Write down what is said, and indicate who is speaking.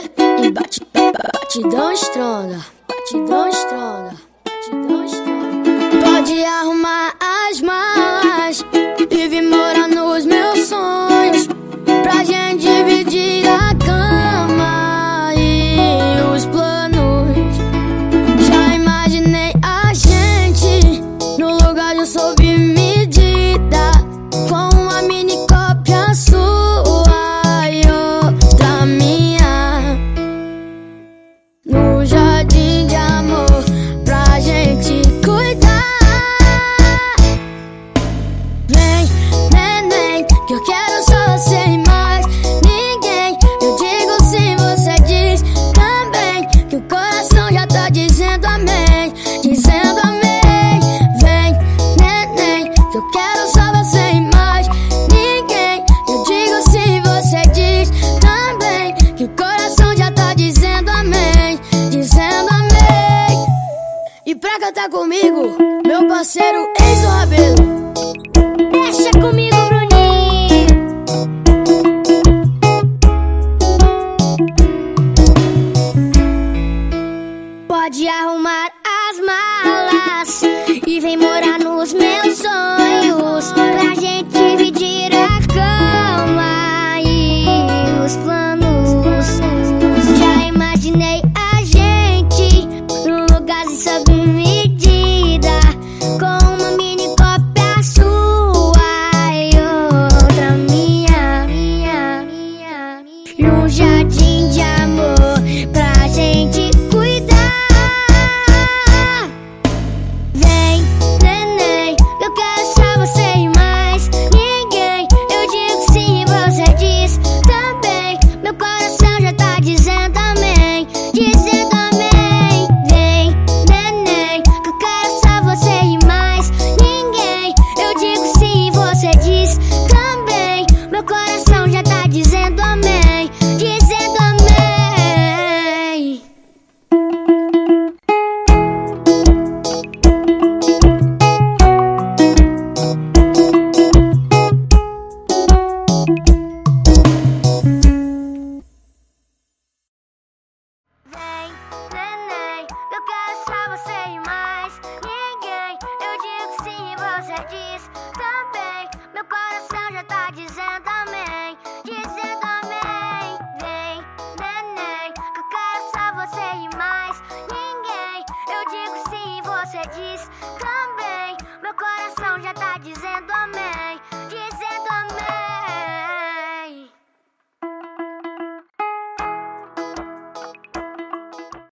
Speaker 1: vem, bate, batidão estronda, batidão estronda, batidão estronda. cantar comigo, meu parceiro Enzo Rabelo. Deixa comigo,
Speaker 2: Bruninho. Pode arrumar as malas e vem morar nos meus. coração já tá dizendo